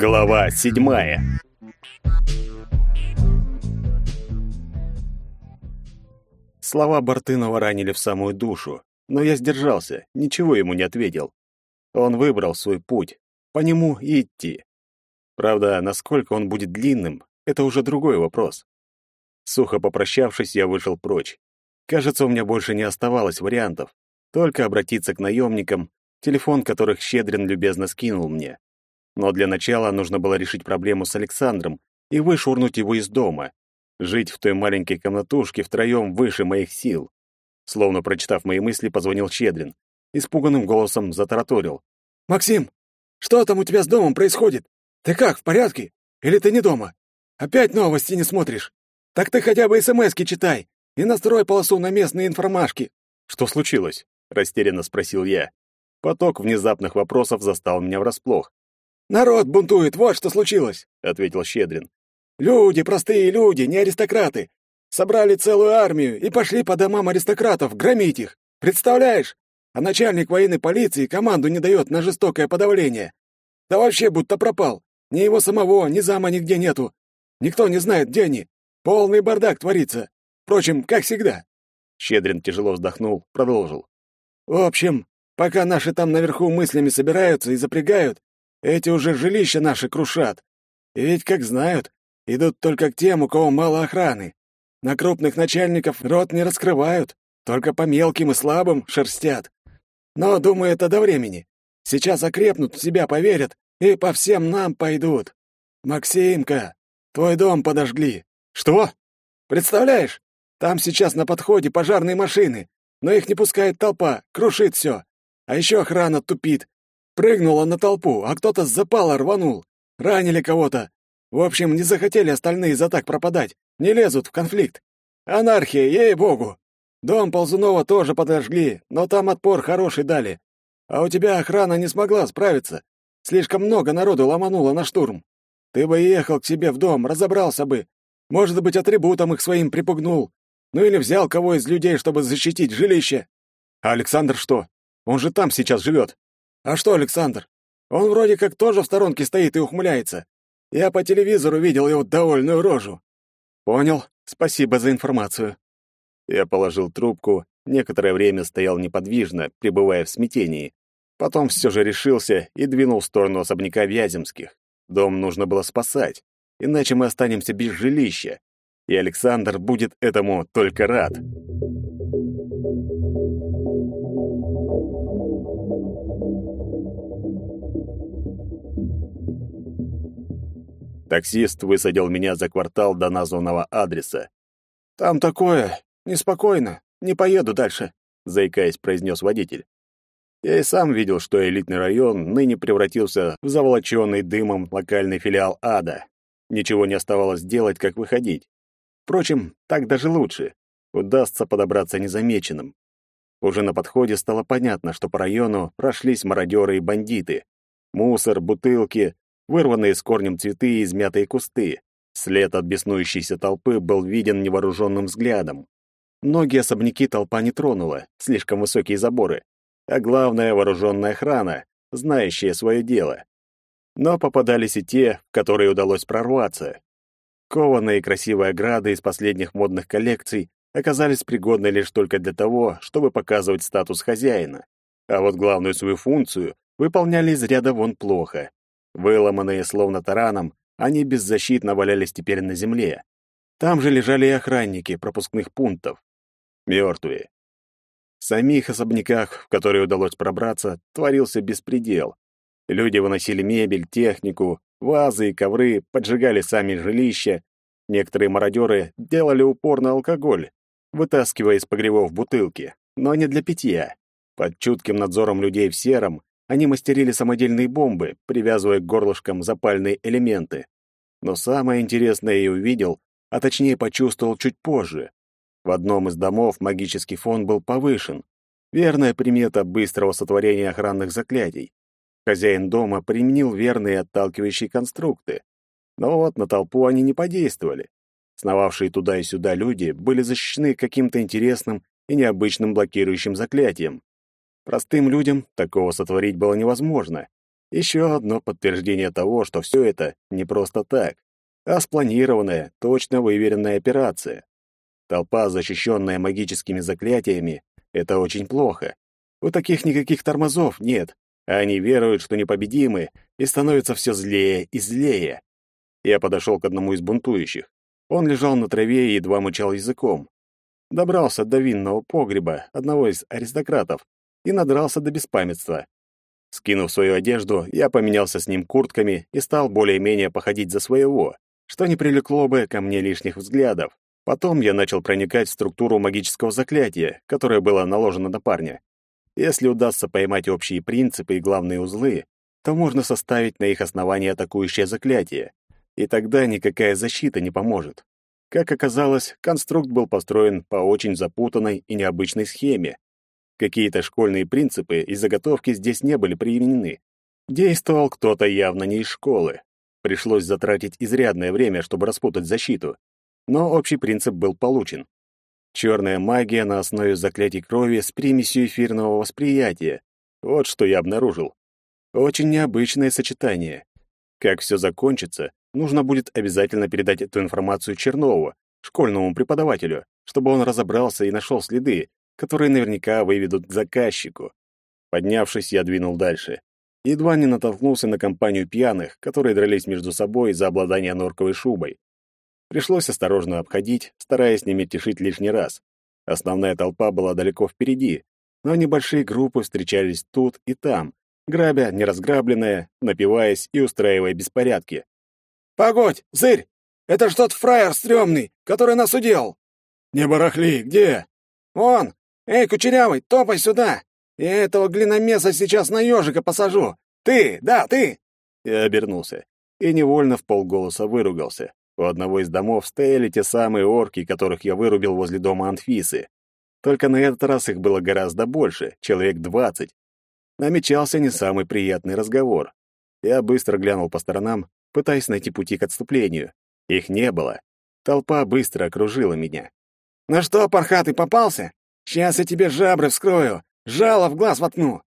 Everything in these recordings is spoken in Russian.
Глава седьмая. Слова Бартынова ранили в самую душу, но я сдержался, ничего ему не ответил. Он выбрал свой путь, по нему идти. Правда, насколько он будет длинным, это уже другой вопрос. Сухо попрощавшись, я вышел прочь. Кажется, у меня больше не оставалось вариантов. Только обратиться к наемникам, телефон которых Щедрин любезно скинул мне. Но для начала нужно было решить проблему с Александром и вышвырнуть его из дома. Жить в той маленькой комнатушке втроем выше моих сил. Словно прочитав мои мысли, позвонил Щедрин. Испуганным голосом затараторил. «Максим, что там у тебя с домом происходит? Ты как, в порядке? Или ты не дома? Опять новости не смотришь? Так ты хотя бы СМСки читай и настрой полосу на местные информашки». «Что случилось?» — растерянно спросил я. Поток внезапных вопросов застал меня врасплох. «Народ бунтует, вот что случилось», — ответил Щедрин. «Люди, простые люди, не аристократы. Собрали целую армию и пошли по домам аристократов громить их. Представляешь? А начальник военной полиции команду не дает на жестокое подавление. Да вообще будто пропал. Ни его самого, ни зама нигде нету. Никто не знает, где они. Полный бардак творится. Впрочем, как всегда». Щедрин тяжело вздохнул, продолжил. «В общем, пока наши там наверху мыслями собираются и запрягают, эти уже жилища наши крушат. И ведь, как знают, идут только к тем, у кого мало охраны. На крупных начальников рот не раскрывают, только по мелким и слабым шерстят. Но, думаю, это до времени. Сейчас окрепнут, в себя поверят и по всем нам пойдут. Максимка, твой дом подожгли. Что? Представляешь? Там сейчас на подходе пожарные машины, но их не пускает толпа, крушит все. А еще охрана тупит, Прыгнула на толпу, а кто-то с запала рванул. Ранили кого-то. В общем, не захотели остальные за так пропадать. Не лезут в конфликт. Анархия, ей-богу. Дом Ползунова тоже подожгли, но там отпор хороший дали. А у тебя охрана не смогла справиться. Слишком много народу ломануло на штурм. Ты бы ехал к себе в дом, разобрался бы. Может быть, атрибутом их своим припугнул. Ну или взял кого из людей, чтобы защитить жилище. А Александр что? Он же там сейчас живет. А что, Александр? Он вроде как тоже в сторонке стоит и ухмыляется. Я по телевизору видел его довольную рожу. Понял. Спасибо за информацию. Я положил трубку, некоторое время стоял неподвижно, пребывая в смятении. Потом все же решился и двинул в сторону особняка Вяземских. Дом нужно было спасать, иначе мы останемся без жилища. И Александр будет этому только рад. Таксист высадил меня за квартал до названного адреса. «Там такое, неспокойно, не поеду дальше», — заикаясь, произнес водитель. Я и сам видел, что элитный район ныне превратился в заволоченный дымом локальный филиал ада. Ничего не оставалось делать, как выходить. Впрочем, так даже лучше. Удастся подобраться незамеченным. Уже на подходе стало понятно, что по району прошлись мародеры и бандиты. Мусор, бутылки, вырванные с корнем цветы и измятые кусты. След от беснующейся толпы был виден невооруженным взглядом. Многие особняки толпа не тронула, слишком высокие заборы. А главное — вооруженная охрана, знающая свое дело. Но попадались и те, в которые удалось прорваться. Кованые красивые ограды из последних модных коллекций оказались пригодны лишь только для того, чтобы показывать статус хозяина. А вот главную свою функцию выполняли из ряда вон плохо. Выломанные словно тараном, они беззащитно валялись теперь на земле. Там же лежали и охранники пропускных пунктов. Мертвые. В самих особняках, в которые удалось пробраться, творился беспредел. Люди выносили мебель, технику, вазы и ковры, поджигали сами жилища. Некоторые мародеры делали упор на алкоголь, вытаскивая из погребов бутылки, но не для питья. Под чутким надзором людей в сером они мастерили самодельные бомбы, привязывая к горлышкам запальные элементы. Но самое интересное я увидел, а точнее почувствовал чуть позже. В одном из домов магический фон был повышен. Верная примета быстрого сотворения охранных заклятий. Хозяин дома применил верные отталкивающие конструкты. Но вот на толпу они не подействовали. Сновавшие туда и сюда люди были защищены каким-то интересным и необычным блокирующим заклятием. Простым людям такого сотворить было невозможно. Еще одно подтверждение того, что все это не просто так, а спланированная, точно выверенная операция. Толпа, защищенная магическими заклятиями, это очень плохо. У таких никаких тормозов нет, а они веруют, что непобедимы, и становятся все злее и злее. Я подошел к одному из бунтующих. Он лежал на траве и едва мычал языком. Добрался до винного погреба одного из аристократов и надрался до беспамятства. Скинув свою одежду, я поменялся с ним куртками и стал более-менее походить за своего, что не привлекло бы ко мне лишних взглядов. Потом я начал проникать в структуру магического заклятия, которое было наложено на парня. Если удастся поймать общие принципы и главные узлы, то можно составить на их основании атакующее заклятие, и тогда никакая защита не поможет. Как оказалось, конструкт был построен по очень запутанной и необычной схеме, Какие-то школьные принципы и заготовки здесь не были применены. Действовал кто-то явно не из школы. Пришлось затратить изрядное время, чтобы распутать защиту. Но общий принцип был получен. Черная магия на основе заклятий крови с примесью эфирного восприятия. Вот что я обнаружил. Очень необычное сочетание. Как все закончится, нужно будет обязательно передать эту информацию Чернову, школьному преподавателю, чтобы он разобрался и нашел следы, которые наверняка выведут к заказчику. Поднявшись, я двинул дальше. Едва не натолкнулся на компанию пьяных, которые дрались между собой за обладание норковой шубой. Пришлось осторожно обходить, стараясь не мельтешить лишний раз. Основная толпа была далеко впереди, но небольшие группы встречались тут и там, грабя неразграбленное, напиваясь и устраивая беспорядки. «Погодь, зырь! Это ж тот фраер стрёмный, который нас удел!» «Не барахли, где?» «Он! «Эй, кучерявый, топай сюда! Я этого глиномеса сейчас на ежика посажу! Ты, да, ты!» Я обернулся и невольно в полголоса выругался. У одного из домов стояли те самые орки, которых я вырубил возле дома Анфисы. Только на этот раз их было гораздо больше, человек двадцать. Намечался не самый приятный разговор. Я быстро глянул по сторонам, пытаясь найти пути к отступлению. Их не было. Толпа быстро окружила меня. «Ну что, пархатый, попался? Сейчас я тебе жабры вскрою, жало в глаз воткну!»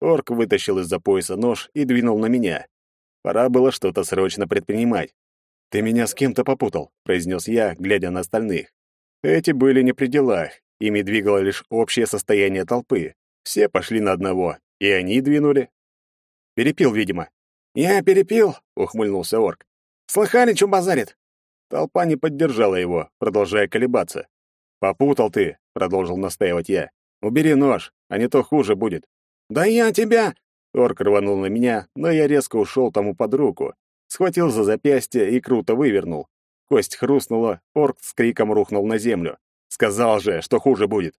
Орк вытащил из-за пояса нож и двинул на меня. Пора было что-то срочно предпринимать. «Ты меня с кем-то попутал», — произнес я, глядя на остальных. Эти были не при делах, ими двигало лишь общее состояние толпы. Все пошли на одного, и они двинули. Перепил, видимо. «Я перепил», — ухмыльнулся орк. «Слыхали, что базарит?» Толпа не поддержала его, продолжая колебаться. «Попутал ты», — продолжил настаивать я. «Убери нож, а не то хуже будет». «Да я тебя...» Орк рванул на меня, но я резко ушел тому под руку. Схватил за запястье и круто вывернул. Кость хрустнула, орк с криком рухнул на землю. «Сказал же, что хуже будет».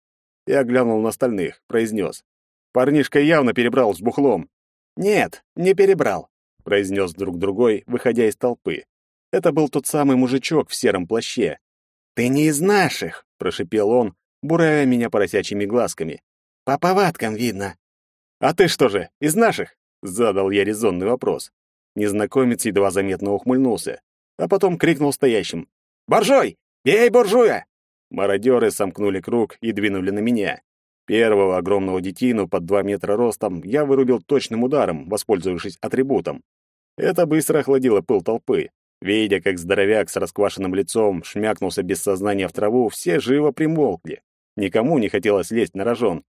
Я глянул на остальных, произнес. «Парнишка явно перебрал с бухлом». «Нет, не перебрал», — произнес друг другой, выходя из толпы. Это был тот самый мужичок в сером плаще. «Ты не из наших», — прошипел он, буравя меня поросячьими глазками. «По повадкам видно». «А ты что же, из наших?» — задал я резонный вопрос. Незнакомец едва заметно ухмыльнулся, а потом крикнул стоящим. «Боржой! Бей буржуя!» Мародеры сомкнули круг и двинули на меня. Первого огромного детину под два метра ростом я вырубил точным ударом, воспользовавшись атрибутом. Это быстро охладило пыл толпы. Видя, как здоровяк с расквашенным лицом шмякнулся без сознания в траву, все живо примолкли. Никому не хотелось лезть на рожон.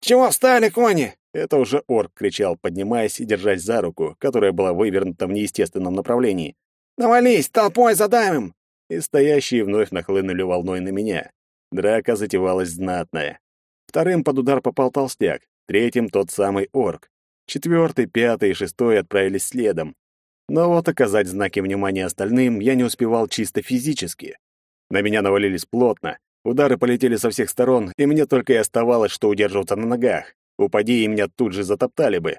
«Чего встали, кони?» Это уже орк кричал, поднимаясь и держась за руку, которая была вывернута в неестественном направлении. «Навались, толпой задавим!» И стоящие вновь нахлынули волной на меня. Драка затевалась знатная. Вторым под удар попал толстяк, третьим тот самый орк. Четвертый, пятый и шестой отправились следом. Но вот оказать знаки внимания остальным я не успевал чисто физически. На меня навалились плотно, удары полетели со всех сторон, и мне только и оставалось, что удерживаться на ногах. Упади, и меня тут же затоптали бы.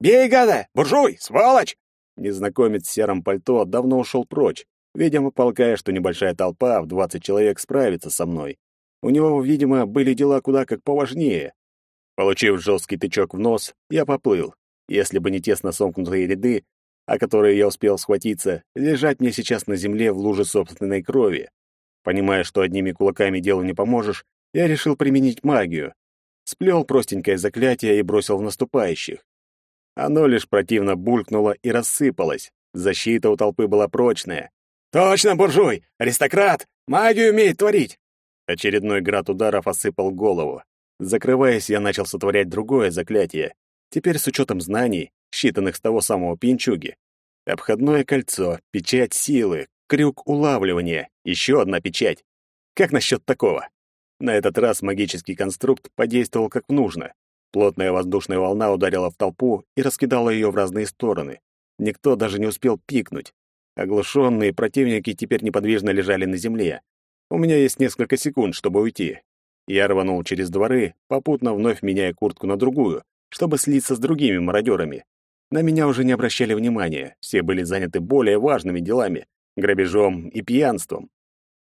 «Бей, гада! Буржуй! Сволочь!» Незнакомец в сером пальто давно ушел прочь, видимо, полкая, что небольшая толпа в двадцать человек справится со мной. У него, видимо, были дела куда как поважнее. Получив жесткий тычок в нос, я поплыл. Если бы не тесно сомкнутые ряды, о которые я успел схватиться, лежать мне сейчас на земле в луже собственной крови. Понимая, что одними кулаками делу не поможешь, я решил применить магию. Сплел простенькое заклятие и бросил в наступающих. Оно лишь противно булькнуло и рассыпалось. Защита у толпы была прочная. «Точно, буржуй! Аристократ! Магию умеет творить!» Очередной град ударов осыпал голову. Закрываясь, я начал сотворять другое заклятие. Теперь с учетом знаний, считанных с того самого пинчуги. Обходное кольцо, печать силы, крюк улавливания, еще одна печать. Как насчет такого? На этот раз магический конструкт подействовал как нужно. Плотная воздушная волна ударила в толпу и раскидала ее в разные стороны. Никто даже не успел пикнуть. Оглушенные противники теперь неподвижно лежали на земле. У меня есть несколько секунд, чтобы уйти. Я рванул через дворы, попутно вновь меняя куртку на другую, чтобы слиться с другими мародерами. На меня уже не обращали внимания, все были заняты более важными делами — грабежом и пьянством.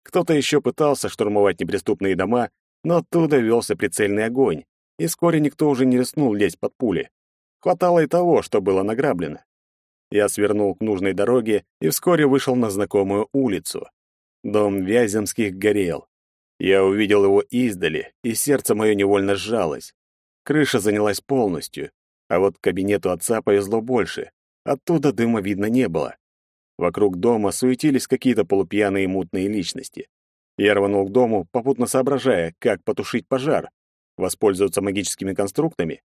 Кто-то еще пытался штурмовать неприступные дома, но оттуда велся прицельный огонь, и вскоре никто уже не рискнул лезть под пули. Хватало и того, что было награблено. Я свернул к нужной дороге и вскоре вышел на знакомую улицу. Дом Вяземских горел. Я увидел его издали, и сердце мое невольно сжалось. Крыша занялась полностью, а вот кабинету отца повезло больше. Оттуда дыма видно не было. Вокруг дома суетились какие-то полупьяные мутные личности. Я рванул к дому, попутно соображая, как потушить пожар, воспользоваться магическими конструктами.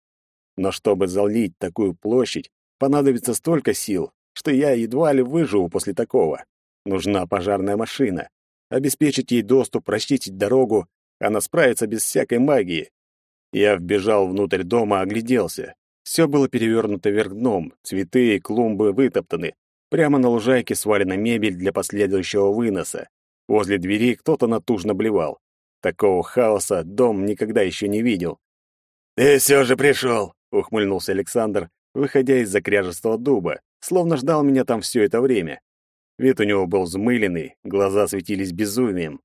Но чтобы залить такую площадь, понадобится столько сил, что я едва ли выживу после такого. Нужна пожарная машина обеспечить ей доступ, расчистить дорогу, она справится без всякой магии. Я вбежал внутрь дома, огляделся. Все было перевернуто вверх дном, цветы и клумбы вытоптаны. Прямо на лужайке свалена мебель для последующего выноса. Возле двери кто-то натужно блевал. Такого хаоса дом никогда еще не видел. «Ты все же пришел!» — ухмыльнулся Александр, выходя из закряжестого дуба, словно ждал меня там все это время. Вид у него был взмыленный, глаза светились безумием.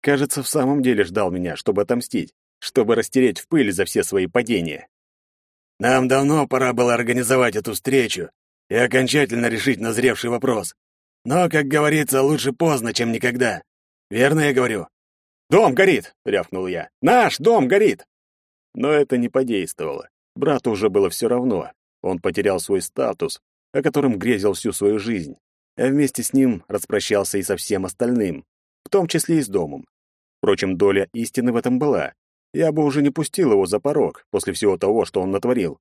Кажется, в самом деле ждал меня, чтобы отомстить, чтобы растереть в пыль за все свои падения. «Нам давно пора было организовать эту встречу и окончательно решить назревший вопрос. Но, как говорится, лучше поздно, чем никогда. Верно я говорю?» «Дом горит!» — рявкнул я. «Наш дом горит!» Но это не подействовало. Брату уже было все равно. Он потерял свой статус, о котором грезил всю свою жизнь а вместе с ним распрощался и со всем остальным, в том числе и с домом. Впрочем, доля истины в этом была. Я бы уже не пустил его за порог после всего того, что он натворил.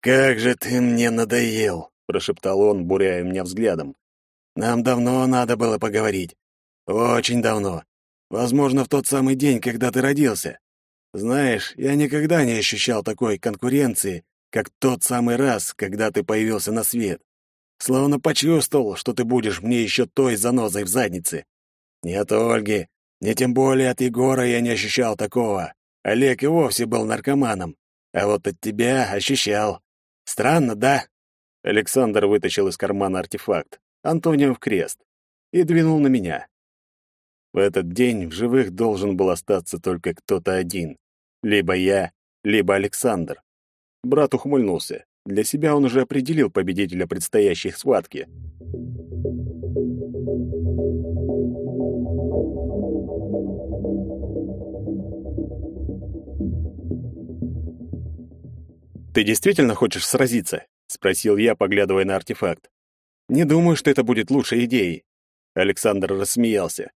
«Как же ты мне надоел!» — прошептал он, буряя меня взглядом. «Нам давно надо было поговорить. Очень давно. Возможно, в тот самый день, когда ты родился. Знаешь, я никогда не ощущал такой конкуренции, как тот самый раз, когда ты появился на свет. Словно почувствовал, что ты будешь мне еще той занозой в заднице. Не от Ольги, не тем более от Егора я не ощущал такого. Олег и вовсе был наркоманом. А вот от тебя ощущал. Странно, да?» Александр вытащил из кармана артефакт, Антонио в крест, и двинул на меня. В этот день в живых должен был остаться только кто-то один. Либо я, либо Александр. Брат ухмыльнулся. Для себя он уже определил победителя предстоящей схватки. «Ты действительно хочешь сразиться?» — спросил я, поглядывая на артефакт. «Не думаю, что это будет лучшей идеей». Александр рассмеялся.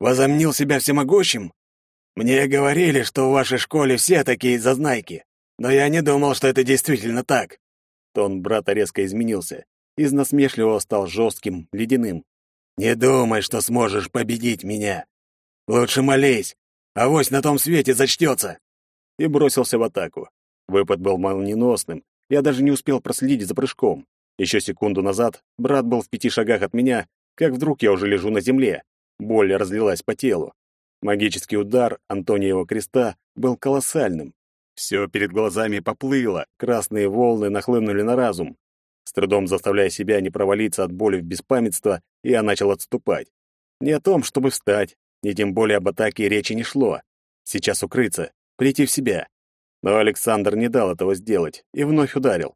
«Возомнил себя всемогущим? Мне говорили, что в вашей школе все такие зазнайки, но я не думал, что это действительно так. Тон брата резко изменился. Из насмешливого стал жестким, ледяным. «Не думай, что сможешь победить меня. Лучше молись, авось на том свете зачтется!» И бросился в атаку. Выпад был молниеносным. Я даже не успел проследить за прыжком. Еще секунду назад брат был в пяти шагах от меня, как вдруг я уже лежу на земле. Боль разлилась по телу. Магический удар Антониева креста был колоссальным. Все перед глазами поплыло, красные волны нахлынули на разум. С трудом заставляя себя не провалиться от боли в беспамятство, я начал отступать. Не о том, чтобы встать, ни тем более об атаке речи не шло. Сейчас укрыться, прийти в себя. Но Александр не дал этого сделать и вновь ударил.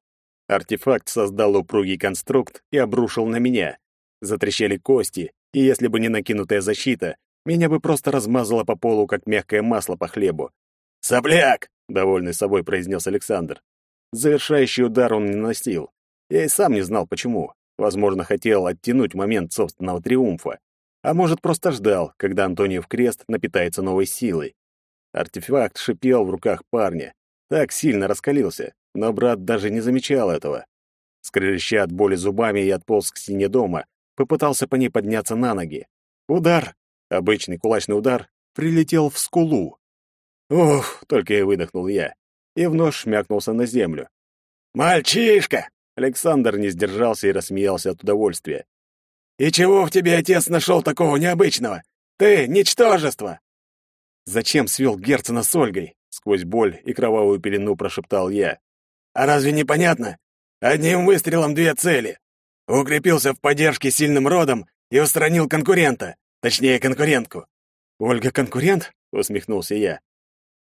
Артефакт создал упругий конструкт и обрушил на меня. Затрещали кости, и если бы не накинутая защита, меня бы просто размазало по полу, как мягкое масло по хлебу. «Сопляк!» довольный собой произнес Александр. Завершающий удар он не наносил. Я и сам не знал, почему. Возможно, хотел оттянуть момент собственного триумфа. А может, просто ждал, когда Антониев крест напитается новой силой. Артефакт шипел в руках парня. Так сильно раскалился, но брат даже не замечал этого. Скрежеща от боли зубами, я отполз к стене дома, попытался по ней подняться на ноги. Удар, обычный кулачный удар, прилетел в скулу. Ух, только и выдохнул я, и вновь шмякнулся на землю. «Мальчишка!» Александр не сдержался и рассмеялся от удовольствия. «И чего в тебе отец нашел такого необычного? Ты — ничтожество!» «Зачем свел Герцена с Ольгой?» — сквозь боль и кровавую пелену прошептал я. «А разве не понятно? Одним выстрелом две цели. Укрепился в поддержке сильным родом и устранил конкурента, точнее, конкурентку». «Ольга конкурент?» — усмехнулся я.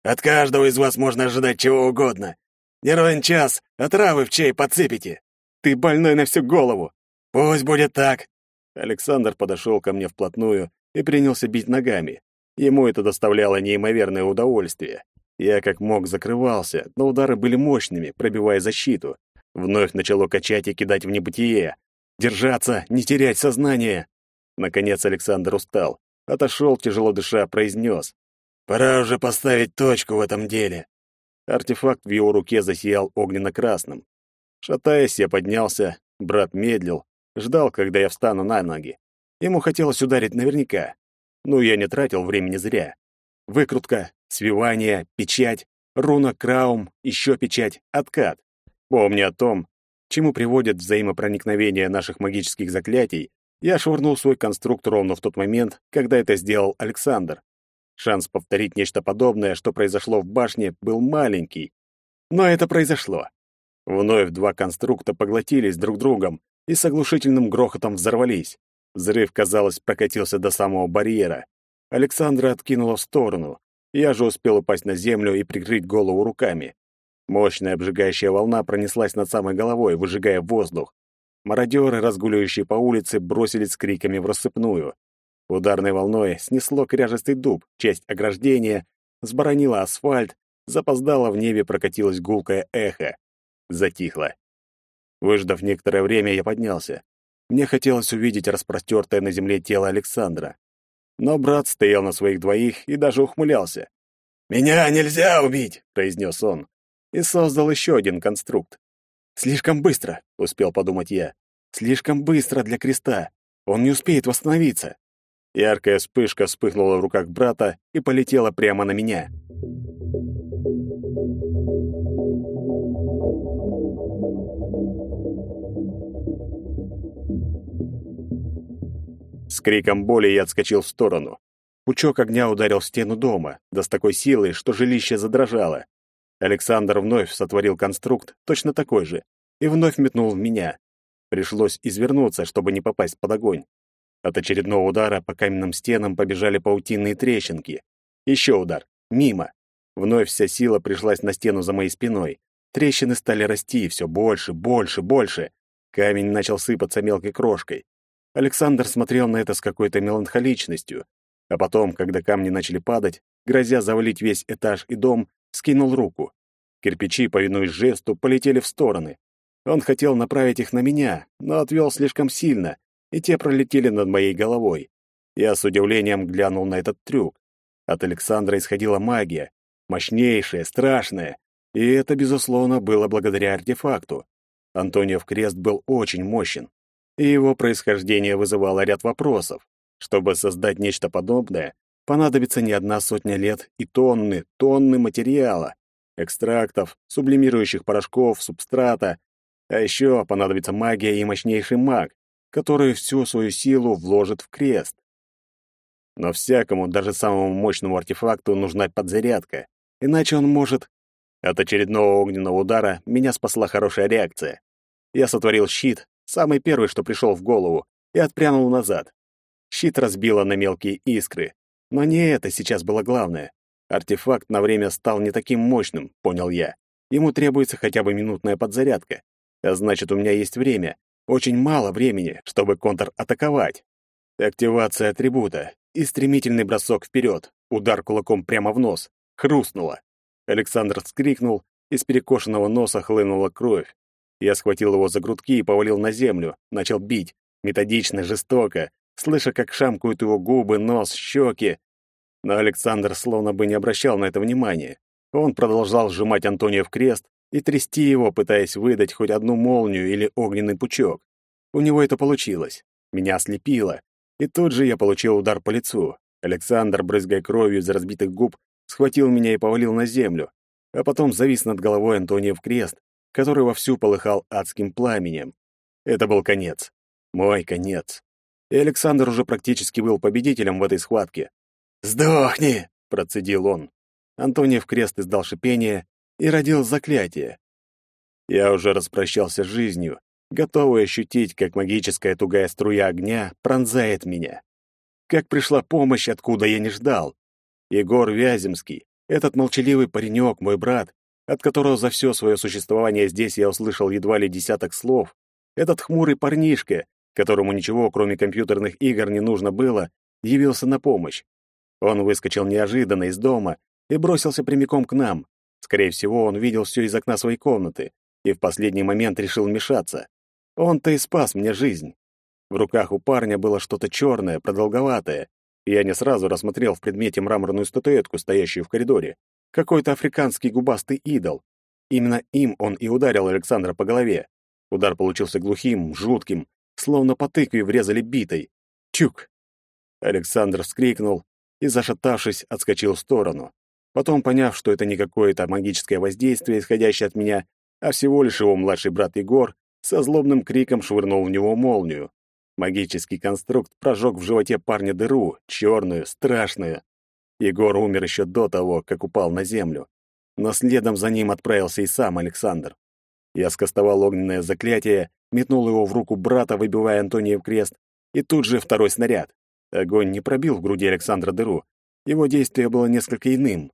«От каждого из вас можно ожидать чего угодно. Не ровен час, а травы в чай подсыпите. Ты больной на всю голову. Пусть будет так. Александр подошел ко мне вплотную и принялся бить ногами. Ему это доставляло неимоверное удовольствие. Я как мог закрывался, но удары были мощными, пробивая защиту. Вновь начало качать и кидать в небытие. Держаться, не терять сознание. Наконец Александр устал. Отошел, тяжело дыша, произнес. «Пора уже поставить точку в этом деле». Артефакт в его руке засиял огненно-красным. Шатаясь, я поднялся, брат медлил, Ждал, когда я встану на ноги. Ему хотелось ударить наверняка. Но я не тратил времени зря. Выкрутка, свивание, печать, руна краум, еще печать, откат. Помня о том, чему приводит взаимопроникновение наших магических заклятий, я швырнул свой конструкт ровно в тот момент, когда это сделал Александр. Шанс повторить нечто подобное, что произошло в башне, был маленький. Но это произошло. Вновь два конструкта поглотились друг другом, и с оглушительным грохотом взорвались. Взрыв, казалось, прокатился до самого барьера. Александра откинула в сторону. Я же успел упасть на землю и прикрыть голову руками. Мощная обжигающая волна пронеслась над самой головой, выжигая воздух. Мародеры, разгуливающие по улице, бросились с криками в рассыпную. Ударной волной снесло кряжестый дуб, часть ограждения, сборонило асфальт, запоздало в небе прокатилось гулкое эхо. Затихло. Выждав некоторое время, я поднялся. Мне хотелось увидеть распростертое на земле тело Александра. Но брат стоял на своих двоих и даже ухмылялся. «Меня нельзя убить!» — произнес он. И создал еще один конструкт. «Слишком быстро», — успел подумать я. «Слишком быстро для креста. Он не успеет восстановиться». Яркая вспышка вспыхнула в руках брата и полетела прямо на меня. С криком боли я отскочил в сторону. Пучок огня ударил в стену дома, да с такой силой, что жилище задрожало. Александр вновь сотворил конструкт, точно такой же, и вновь метнул в меня. Пришлось извернуться, чтобы не попасть под огонь. От очередного удара по каменным стенам побежали паутинные трещинки. Еще удар. Мимо. Вновь вся сила пришлась на стену за моей спиной. Трещины стали расти все больше, больше, больше. Камень начал сыпаться мелкой крошкой. Александр смотрел на это с какой-то меланхоличностью, а потом, когда камни начали падать, грозя завалить весь этаж и дом, скинул руку. Кирпичи, повинуясь жесту, полетели в стороны. Он хотел направить их на меня, но отвел слишком сильно, и те пролетели над моей головой. Я с удивлением глянул на этот трюк. От Александра исходила магия, мощнейшая, страшная, и это, безусловно, было благодаря артефакту. Антониев крест был очень мощен и его происхождение вызывало ряд вопросов. Чтобы создать нечто подобное, понадобится не одна сотня лет и тонны, тонны материала, экстрактов, сублимирующих порошков, субстрата, а еще понадобится магия и мощнейший маг, который всю свою силу вложит в крест. Но всякому, даже самому мощному артефакту нужна подзарядка, иначе он может... От очередного огненного удара меня спасла хорошая реакция. Я сотворил щит, самый первый, что пришел в голову, и отпрянул назад. Щит разбило на мелкие искры. Но не это сейчас было главное. Артефакт на время стал не таким мощным, понял я. Ему требуется хотя бы минутная подзарядка. А значит, у меня есть время. Очень мало времени, чтобы контратаковать. Активация атрибута и стремительный бросок вперед. Удар кулаком прямо в нос. Хрустнуло. Александр вскрикнул Из перекошенного носа хлынула кровь. Я схватил его за грудки и повалил на землю, начал бить, методично, жестоко, слыша, как шамкают его губы, нос, щеки. Но Александр словно бы не обращал на это внимания. Он продолжал сжимать Антония в крест и трясти его, пытаясь выдать хоть одну молнию или огненный пучок. У него это получилось. Меня ослепило. И тут же я получил удар по лицу. Александр, брызгая кровью из разбитых губ, схватил меня и повалил на землю, а потом завис над головой Антония в крест, который вовсю полыхал адским пламенем. Это был конец. Мой конец. И Александр уже практически был победителем в этой схватке. «Сдохни!» — процедил он. Антония в крест издал шипение и родил заклятие. Я уже распрощался с жизнью, готовый ощутить, как магическая тугая струя огня пронзает меня. Как пришла помощь, откуда я не ждал. Егор Вяземский, этот молчаливый паренек, мой брат, от которого за все свое существование здесь я услышал едва ли десяток слов, этот хмурый парнишка, которому ничего, кроме компьютерных игр, не нужно было, явился на помощь. Он выскочил неожиданно из дома и бросился прямиком к нам. Скорее всего, он видел все из окна своей комнаты и в последний момент решил вмешаться. Он-то и спас мне жизнь. В руках у парня было что-то черное, продолговатое. Я не сразу рассмотрел в предмете мраморную статуэтку, стоящую в коридоре. Какой-то африканский губастый идол. Именно им он и ударил Александра по голове. Удар получился глухим, жутким, словно по тыкве врезали битой. Чук! Александр вскрикнул и, зашатавшись, отскочил в сторону. Потом, поняв, что это не какое-то магическое воздействие, исходящее от меня, а всего лишь его младший брат Егор, со злобным криком швырнул в него молнию. Магический конструкт прожег в животе парня дыру, черную, страшную. Егор умер еще до того, как упал на землю. Но следом за ним отправился и сам Александр. Я скостовал огненное заклятие, метнул его в руку брата, выбивая Антония в крест, и тут же второй снаряд. Огонь не пробил в груди Александра дыру. Его действие было несколько иным.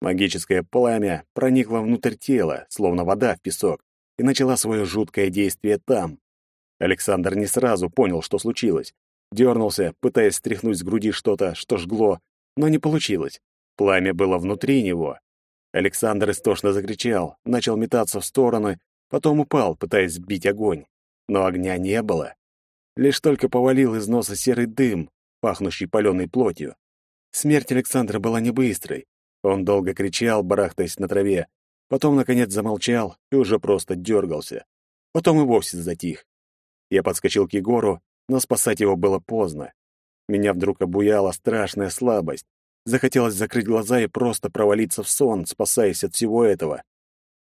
Магическое пламя проникло внутрь тела, словно вода в песок, и начала свое жуткое действие там. Александр не сразу понял, что случилось. Дернулся, пытаясь стряхнуть с груди что-то, что жгло, но не получилось. Пламя было внутри него. Александр истошно закричал, начал метаться в стороны, потом упал, пытаясь сбить огонь. Но огня не было. Лишь только повалил из носа серый дым, пахнущий паленой плотью. Смерть Александра была не быстрой. Он долго кричал, барахтаясь на траве, потом, наконец, замолчал и уже просто дергался. Потом и вовсе затих. Я подскочил к Егору, но спасать его было поздно. Меня вдруг обуяла страшная слабость. Захотелось закрыть глаза и просто провалиться в сон, спасаясь от всего этого.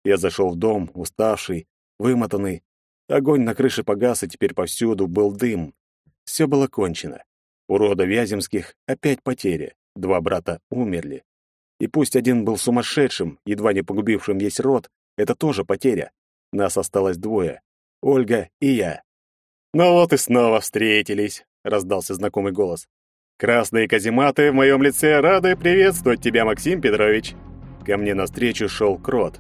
Я зашел в дом, уставший, вымотанный. Огонь на крыше погас, и теперь повсюду был дым. Все было кончено. У рода Вяземских опять потери. Два брата умерли. И пусть один был сумасшедшим, едва не погубившим весь род, это тоже потеря. Нас осталось двое — Ольга и я. «Ну вот и снова встретились», — раздался знакомый голос. «Красные казематы в моем лице рады приветствовать тебя, Максим Петрович». Ко мне навстречу шел Крот.